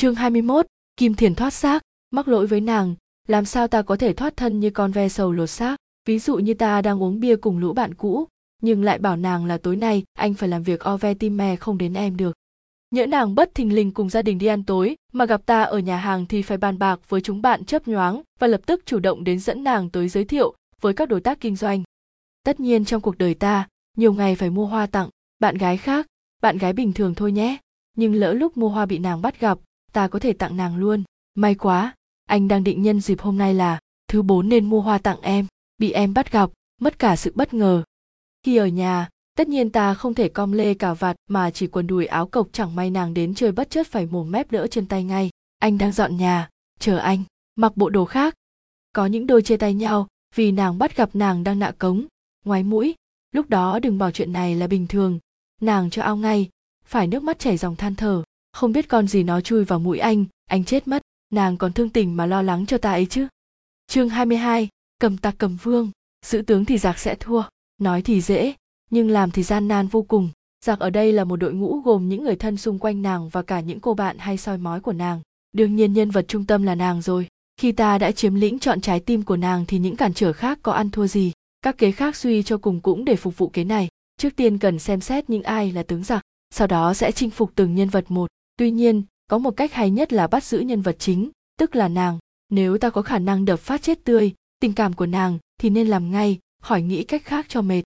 Chương 21, Kim Thiền thoát xác, mắc lỗi với nàng, làm sao ta có thể thoát thân như con ve sầu lột xác, ví dụ như ta đang uống bia cùng lũ bạn cũ, nhưng lại bảo nàng là tối nay anh phải làm việc o ve tim me không đến em được. Nhỡ nàng bất thình lình cùng gia đình đi ăn tối, mà gặp ta ở nhà hàng thì phải bàn bạc với chúng bạn chấp nhoáng và lập tức chủ động đến dẫn nàng tới giới thiệu với các đối tác kinh doanh. Tất nhiên trong cuộc đời ta, nhiều ngày phải mua hoa tặng, bạn gái khác, bạn gái bình thường thôi nhé. Nhưng lỡ lúc mua hoa bị nàng bắt gặp, ta có thể tặng nàng luôn. May quá, anh đang định nhân dịp hôm nay là thứ bốn nên mua hoa tặng em, bị em bắt gặp, mất cả sự bất ngờ. Khi ở nhà, tất nhiên ta không thể com lê cả vạt mà chỉ quần đùi áo cộc chẳng may nàng đến chơi bất chợt phải mồm mép đỡ chân tay ngay. Anh đang dọn nhà, chờ anh, mặc bộ đồ khác. Có những đôi chia tay nhau vì nàng bắt gặp nàng đang nạ cống, ngoái mũi. Lúc đó đừng bảo chuyện này là bình thường, nàng cho ao ngay, phải nước mắt chảy dòng than thở, không biết con gì nó chui vào mũi anh, anh chết mất, nàng còn thương tình mà lo lắng cho ta ấy chứ. Chương 22, cầm tặc cầm vương, giữ tướng thì giặc sẽ thua, nói thì dễ, nhưng làm thì gian nan vô cùng. Giặc ở đây là một đội ngũ gồm những người thân xung quanh nàng và cả những cô bạn hay soi mói của nàng. Đương nhiên nhân vật trung tâm là nàng rồi. Khi ta đã chiếm lĩnh chọn trái tim của nàng thì những cản trở khác có ăn thua gì. Các kế khác suy cho cùng cũng để phục vụ kế này. Trước tiên cần xem xét những ai là tướng giặc, sau đó sẽ chinh phục từng nhân vật một. Tuy nhiên, có một cách hay nhất là bắt giữ nhân vật chính, tức là nàng. Nếu ta có khả năng đập phát chết tươi, tình cảm của nàng thì nên làm ngay, khỏi nghĩ cách khác cho mệt.